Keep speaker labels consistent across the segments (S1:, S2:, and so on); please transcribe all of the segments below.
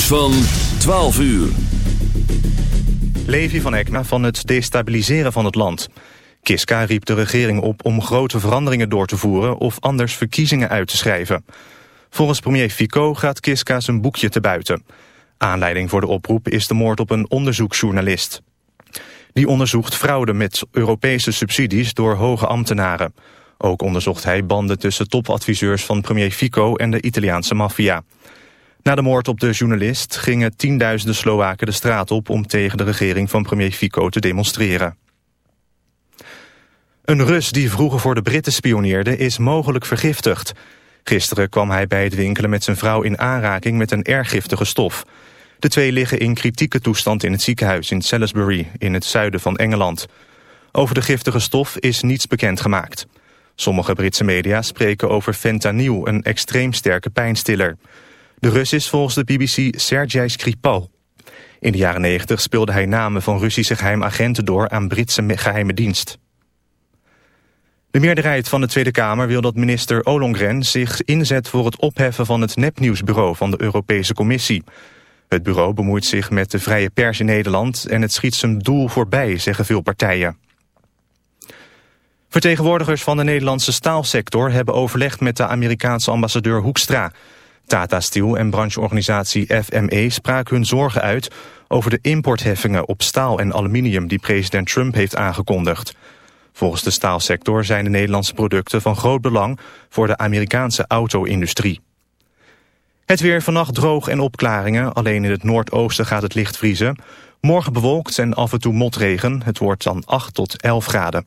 S1: van 12 uur.
S2: Levi van Ekna van het destabiliseren van het land. Kiska riep de regering op om grote veranderingen door te voeren... of anders verkiezingen uit te schrijven. Volgens premier Fico gaat Kiska zijn boekje te buiten. Aanleiding voor de oproep is de moord op een onderzoeksjournalist. Die onderzoekt fraude met Europese subsidies door hoge ambtenaren. Ook onderzocht hij banden tussen topadviseurs van premier Fico en de Italiaanse maffia. Na de moord op de journalist gingen tienduizenden Slowaken de straat op... om tegen de regering van premier Fico te demonstreren. Een Rus die vroeger voor de Britten spioneerde is mogelijk vergiftigd. Gisteren kwam hij bij het winkelen met zijn vrouw in aanraking met een erg giftige stof. De twee liggen in kritieke toestand in het ziekenhuis in Salisbury in het zuiden van Engeland. Over de giftige stof is niets bekend gemaakt. Sommige Britse media spreken over fentanyl, een extreem sterke pijnstiller... De Rus is volgens de BBC Sergei Skripal. In de jaren 90 speelde hij namen van Russische geheimagenten door aan Britse geheime dienst. De meerderheid van de Tweede Kamer wil dat minister Ollongren zich inzet voor het opheffen van het nepnieuwsbureau van de Europese Commissie. Het bureau bemoeit zich met de vrije pers in Nederland en het schiet zijn doel voorbij, zeggen veel partijen. Vertegenwoordigers van de Nederlandse staalsector hebben overlegd met de Amerikaanse ambassadeur Hoekstra. Tata Steel en brancheorganisatie FME spraken hun zorgen uit over de importheffingen op staal en aluminium die president Trump heeft aangekondigd. Volgens de staalsector zijn de Nederlandse producten van groot belang voor de Amerikaanse auto-industrie. Het weer vannacht droog en opklaringen, alleen in het noordoosten gaat het licht vriezen. Morgen bewolkt en af en toe motregen, het wordt dan 8 tot 11 graden.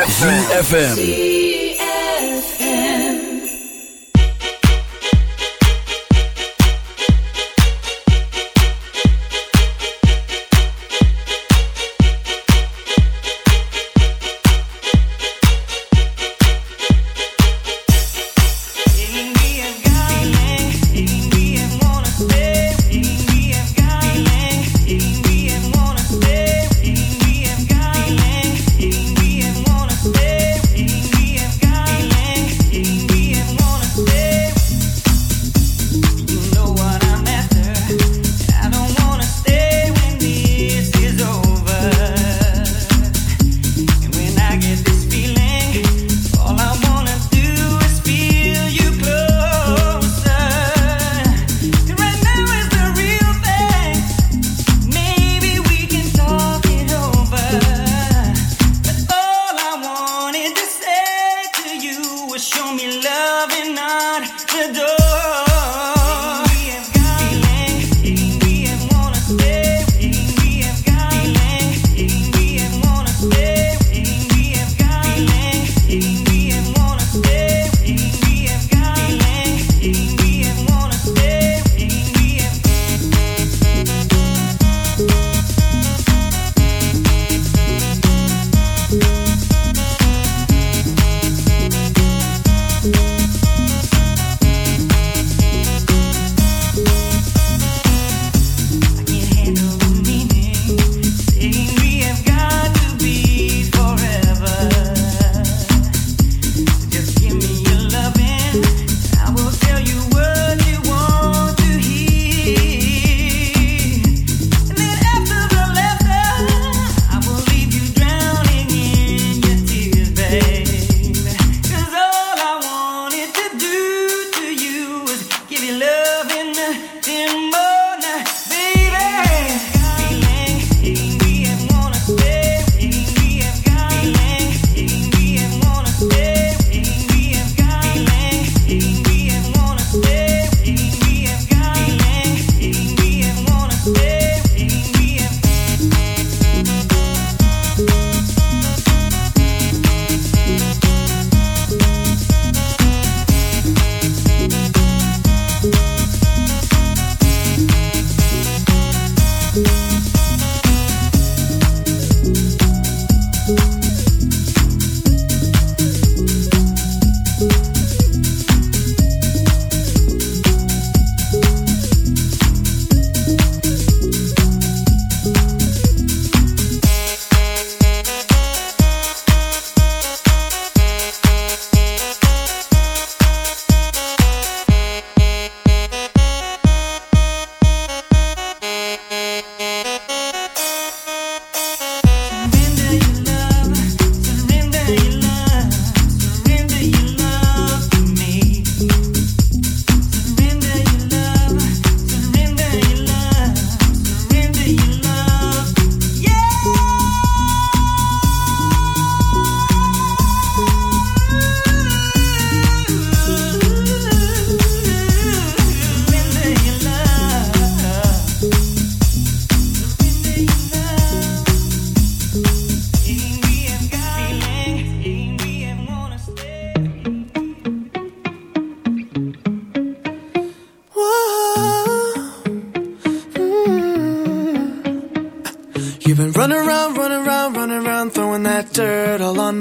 S1: ZFM.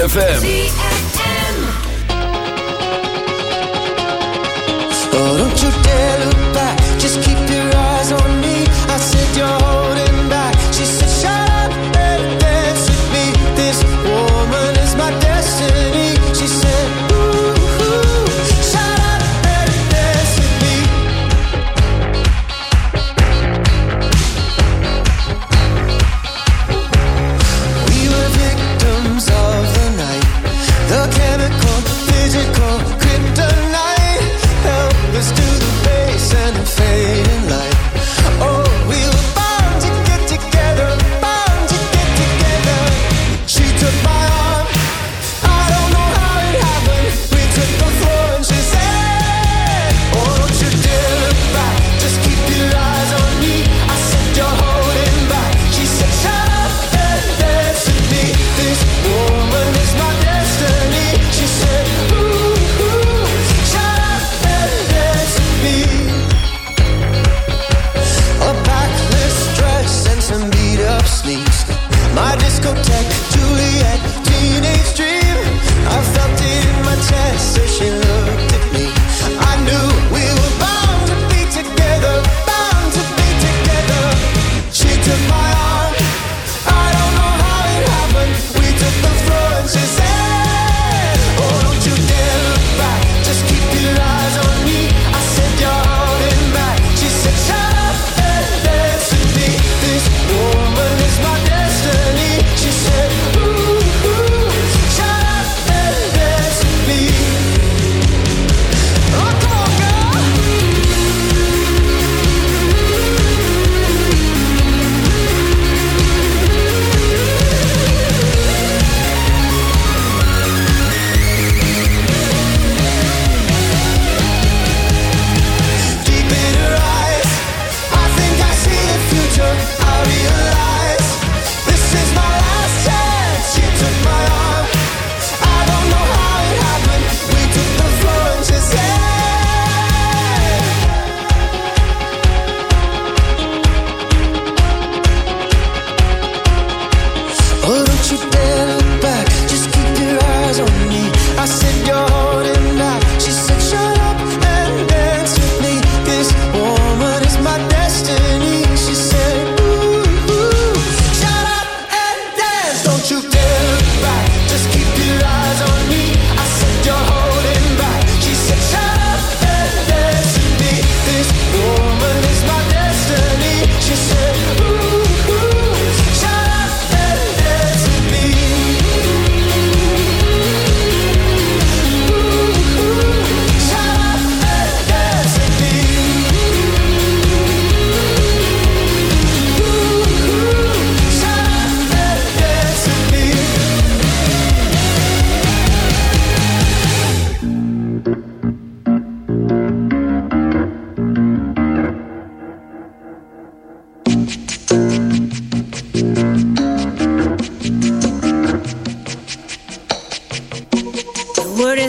S3: ZFM. Oh, don't you dare look back.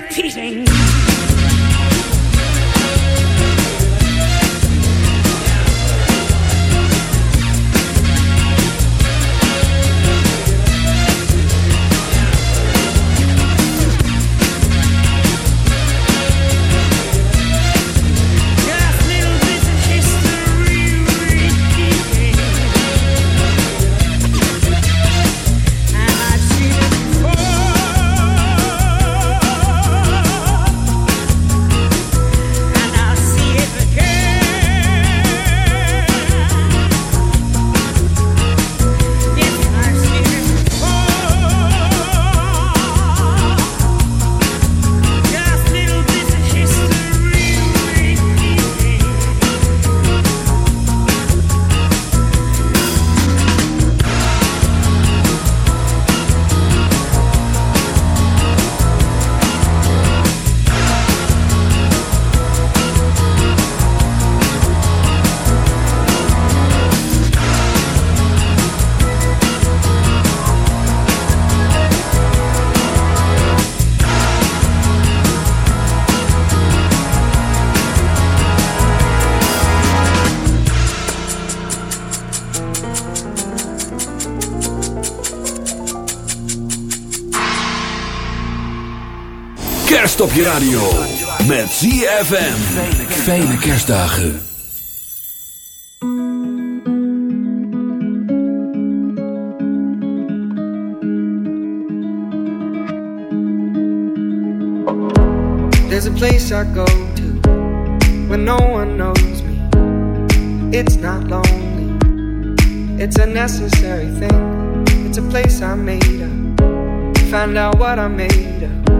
S4: repeating.
S5: Op je radio. Met ZFM. Fijne kerstdagen.
S6: There's a place I go to when no one knows me. It's not lonely, it's a necessary thing. It's a place I made up. Find out what I made of.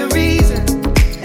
S6: reason,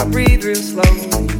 S6: I breathe real slowly,